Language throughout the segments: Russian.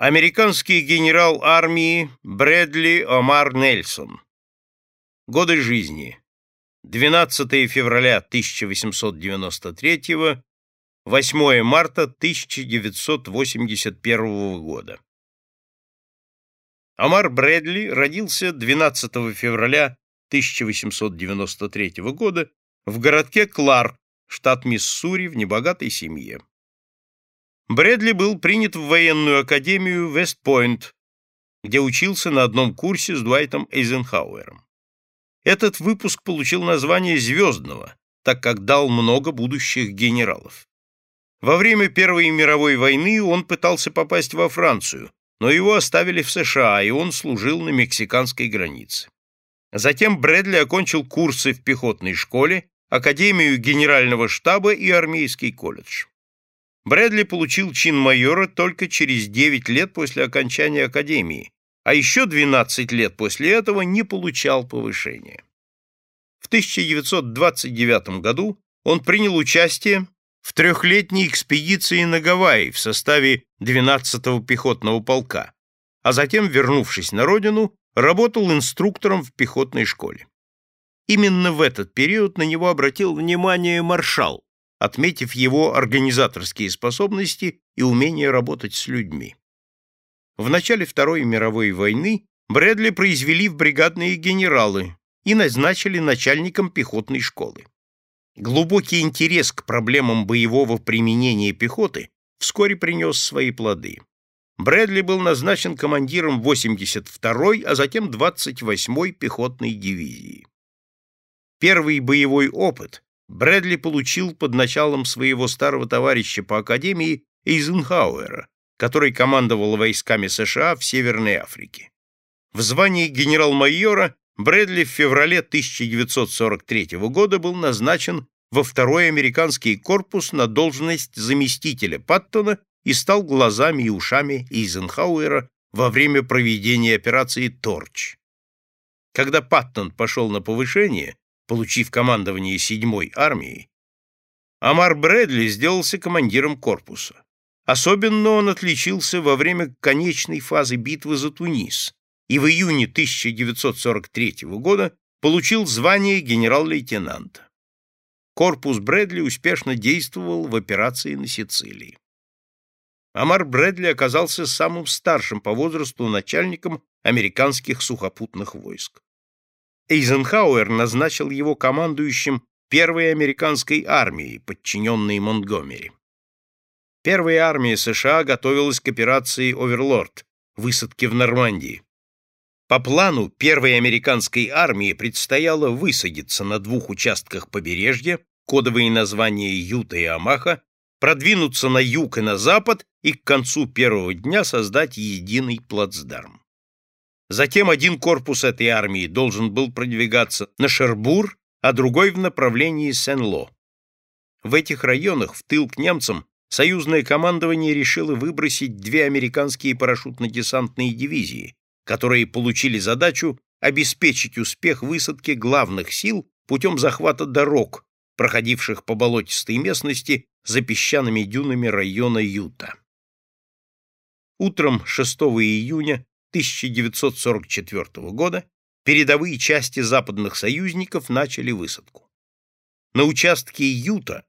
Американский генерал армии Брэдли Омар Нельсон. Годы жизни. 12 февраля 1893 8 марта 1981 года. Омар Брэдли родился 12 февраля 1893 года в городке Кларк, штат Миссури, в небогатой семье. Брэдли был принят в военную академию Вестпойнт, где учился на одном курсе с Дуайтом Эйзенхауэром. Этот выпуск получил название «Звездного», так как дал много будущих генералов. Во время Первой мировой войны он пытался попасть во Францию, но его оставили в США, и он служил на мексиканской границе. Затем Брэдли окончил курсы в пехотной школе, Академию генерального штаба и армейский колледж. Брэдли получил чин майора только через 9 лет после окончания академии, а еще 12 лет после этого не получал повышения. В 1929 году он принял участие в трехлетней экспедиции на Гавайи в составе 12-го пехотного полка, а затем, вернувшись на родину, работал инструктором в пехотной школе. Именно в этот период на него обратил внимание маршал, отметив его организаторские способности и умение работать с людьми. В начале Второй мировой войны Брэдли произвели в бригадные генералы и назначили начальником пехотной школы. Глубокий интерес к проблемам боевого применения пехоты вскоре принес свои плоды. Брэдли был назначен командиром 82-й, а затем 28-й пехотной дивизии. Первый боевой опыт Брэдли получил под началом своего старого товарища по академии Эйзенхауэра, который командовал войсками США в Северной Африке. В звании генерал-майора Брэдли в феврале 1943 года был назначен во второй американский корпус на должность заместителя Паттона и стал глазами и ушами Эйзенхауэра во время проведения операции «Торч». Когда Паттон пошел на повышение, получив командование 7-й армией, Амар Брэдли сделался командиром корпуса. Особенно он отличился во время конечной фазы битвы за Тунис и в июне 1943 года получил звание генерал-лейтенанта. Корпус Брэдли успешно действовал в операции на Сицилии. Амар Брэдли оказался самым старшим по возрасту начальником американских сухопутных войск. Эйзенхауэр назначил его командующим первой американской армией, подчиненной Монтгомери. Первая армия США готовилась к операции «Оверлорд» высадке в Нормандии. По плану первой американской армии предстояло высадиться на двух участках побережья, кодовые названия Юта и Амаха, продвинуться на юг и на запад и к концу первого дня создать единый плацдарм. Затем один корпус этой армии должен был продвигаться на Шербур, а другой в направлении Сен-Ло. В этих районах в тыл к немцам союзное командование решило выбросить две американские парашютно-десантные дивизии, которые получили задачу обеспечить успех высадки главных сил путем захвата дорог, проходивших по болотистой местности за песчаными дюнами района Юта. Утром 6 июня 1944 года передовые части западных союзников начали высадку. На участке Юта,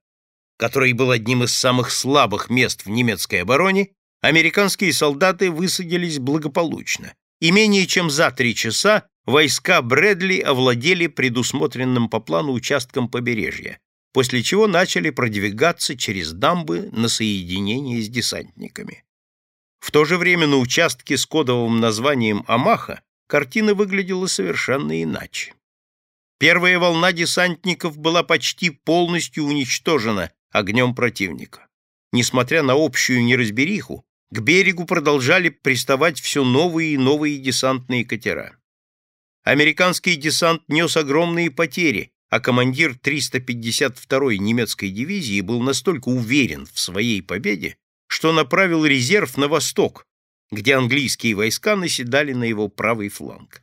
который был одним из самых слабых мест в немецкой обороне, американские солдаты высадились благополучно, и менее чем за три часа войска Брэдли овладели предусмотренным по плану участком побережья, после чего начали продвигаться через дамбы на соединение с десантниками. В то же время на участке с кодовым названием Амаха картина выглядела совершенно иначе. Первая волна десантников была почти полностью уничтожена огнем противника. Несмотря на общую неразбериху, к берегу продолжали приставать все новые и новые десантные катера. Американский десант нес огромные потери, а командир 352-й немецкой дивизии был настолько уверен в своей победе, что направил резерв на восток, где английские войска наседали на его правый фланг.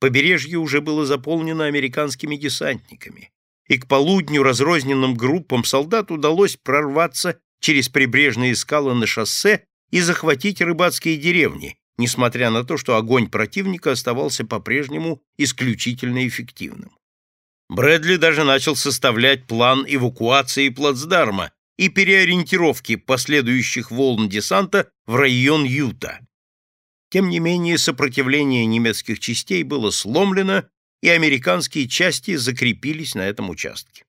Побережье уже было заполнено американскими десантниками, и к полудню разрозненным группам солдат удалось прорваться через прибрежные скалы на шоссе и захватить рыбацкие деревни, несмотря на то, что огонь противника оставался по-прежнему исключительно эффективным. Брэдли даже начал составлять план эвакуации плацдарма и переориентировки последующих волн десанта в район Юта. Тем не менее, сопротивление немецких частей было сломлено, и американские части закрепились на этом участке.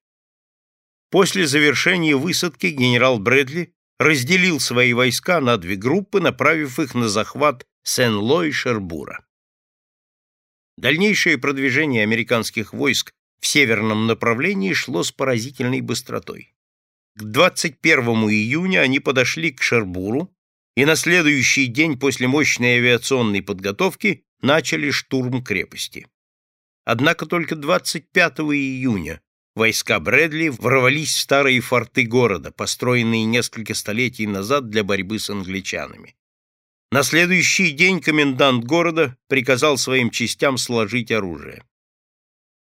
После завершения высадки генерал Брэдли разделил свои войска на две группы, направив их на захват Сен-Ло и Шербура. Дальнейшее продвижение американских войск в северном направлении шло с поразительной быстротой. К 21 июня они подошли к Шербуру и на следующий день после мощной авиационной подготовки начали штурм крепости. Однако только 25 июня войска Брэдли ворвались в старые форты города, построенные несколько столетий назад для борьбы с англичанами. На следующий день комендант города приказал своим частям сложить оружие.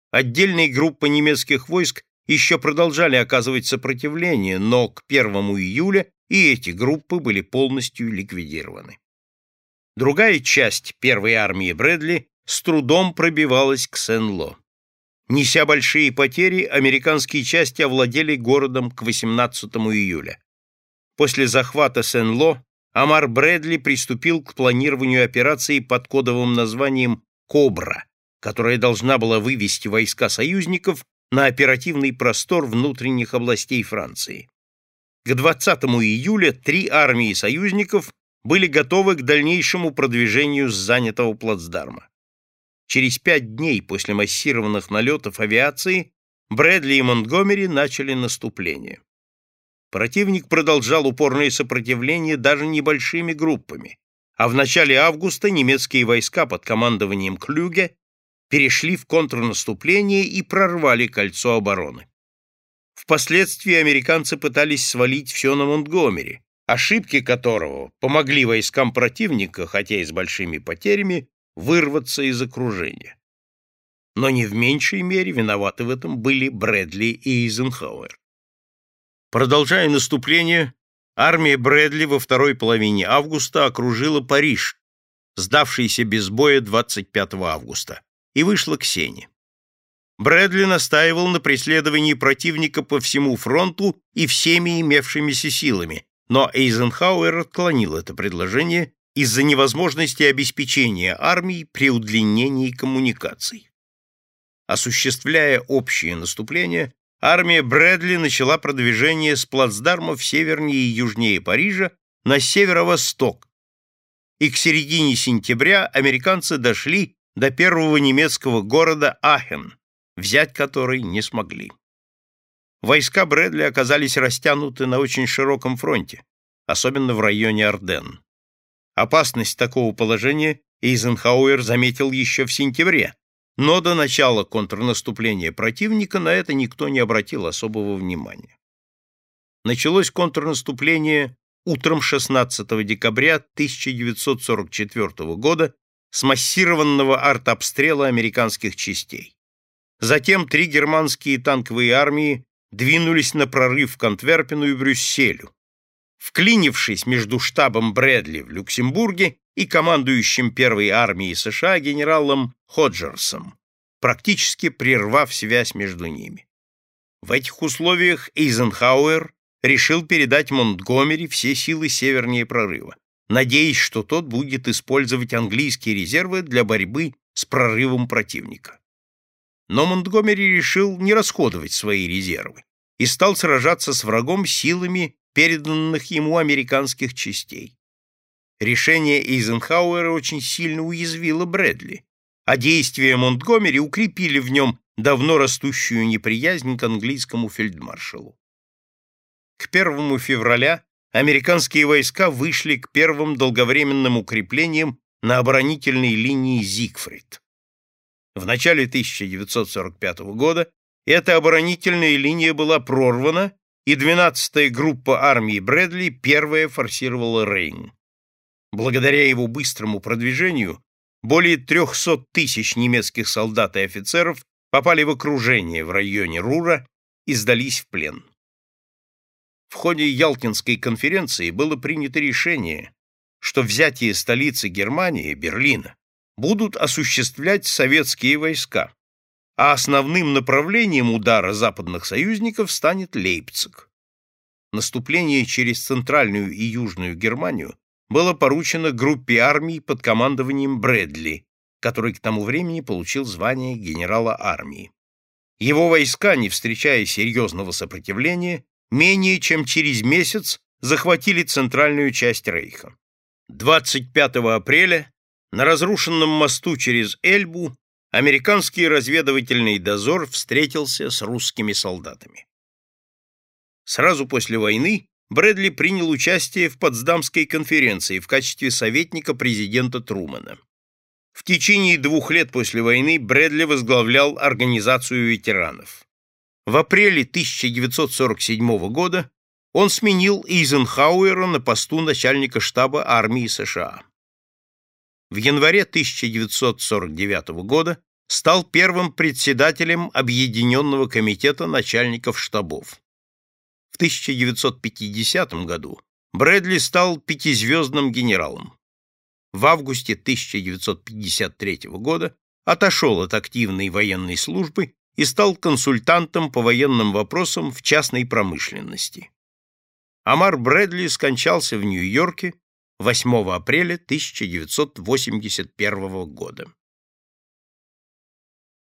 Отдельные группы немецких войск еще продолжали оказывать сопротивление, но к 1 июля и эти группы были полностью ликвидированы. Другая часть первой армии Брэдли с трудом пробивалась к Сен-Ло. Неся большие потери, американские части овладели городом к 18 июля. После захвата Сен-Ло Амар Брэдли приступил к планированию операции под кодовым названием «Кобра», которая должна была вывести войска союзников на оперативный простор внутренних областей Франции. К 20 июля три армии союзников были готовы к дальнейшему продвижению с занятого плацдарма. Через пять дней после массированных налетов авиации Брэдли и Монтгомери начали наступление. Противник продолжал упорное сопротивление даже небольшими группами, а в начале августа немецкие войска под командованием Клюге перешли в контрнаступление и прорвали кольцо обороны. Впоследствии американцы пытались свалить все на Монтгомери, ошибки которого помогли войскам противника, хотя и с большими потерями, вырваться из окружения. Но не в меньшей мере виноваты в этом были Брэдли и Эйзенхауэр. Продолжая наступление, армия Брэдли во второй половине августа окружила Париж, сдавшийся без боя 25 августа, и вышла к Сене. Брэдли настаивал на преследовании противника по всему фронту и всеми имевшимися силами, но Эйзенхауэр отклонил это предложение из-за невозможности обеспечения армии при удлинении коммуникаций. Осуществляя общее наступление, армия Брэдли начала продвижение с плацдармов севернее и южнее Парижа на северо-восток, и к середине сентября американцы дошли до первого немецкого города Ахен, взять который не смогли. Войска Брэдли оказались растянуты на очень широком фронте, особенно в районе Арденн. Опасность такого положения Эйзенхауэр заметил еще в сентябре, но до начала контрнаступления противника на это никто не обратил особого внимания. Началось контрнаступление утром 16 декабря 1944 года с массированного артобстрела американских частей. Затем три германские танковые армии двинулись на прорыв к Антверпену и Брюсселю, вклинившись между штабом Брэдли в Люксембурге и командующим первой армией США генералом Ходжерсом, практически прервав связь между ними. В этих условиях Эйзенхауэр решил передать Монтгомери все силы севернее прорыва, надеясь, что тот будет использовать английские резервы для борьбы с прорывом противника. Но Монтгомери решил не расходовать свои резервы и стал сражаться с врагом силами переданных ему американских частей. Решение Эйзенхауэра очень сильно уязвило Брэдли, а действия Монтгомери укрепили в нем давно растущую неприязнь к английскому фельдмаршалу. К 1 февраля американские войска вышли к первым долговременным укреплениям на оборонительной линии Зигфрид. В начале 1945 года эта оборонительная линия была прорвана, и 12-я группа армии Брэдли первая форсировала Рейн. Благодаря его быстрому продвижению более 300 тысяч немецких солдат и офицеров попали в окружение в районе Рура и сдались в плен. В ходе Ялтинской конференции было принято решение, что взятие столицы Германии, Берлина, будут осуществлять советские войска, а основным направлением удара западных союзников станет Лейпциг. Наступление через Центральную и Южную Германию было поручено группе армий под командованием Брэдли, который к тому времени получил звание генерала армии. Его войска, не встречая серьезного сопротивления, менее чем через месяц захватили центральную часть Рейха. 25 апреля на разрушенном мосту через Эльбу американский разведывательный дозор встретился с русскими солдатами. Сразу после войны Брэдли принял участие в Потсдамской конференции в качестве советника президента Трумэна. В течение двух лет после войны Брэдли возглавлял Организацию ветеранов. В апреле 1947 года он сменил Эйзенхауэра на посту начальника штаба армии США. В январе 1949 года стал первым председателем Объединенного комитета начальников штабов. В 1950 году Брэдли стал пятизвездным генералом. В августе 1953 года отошел от активной военной службы и стал консультантом по военным вопросам в частной промышленности. Амар Брэдли скончался в Нью-Йорке 8 апреля 1981 года.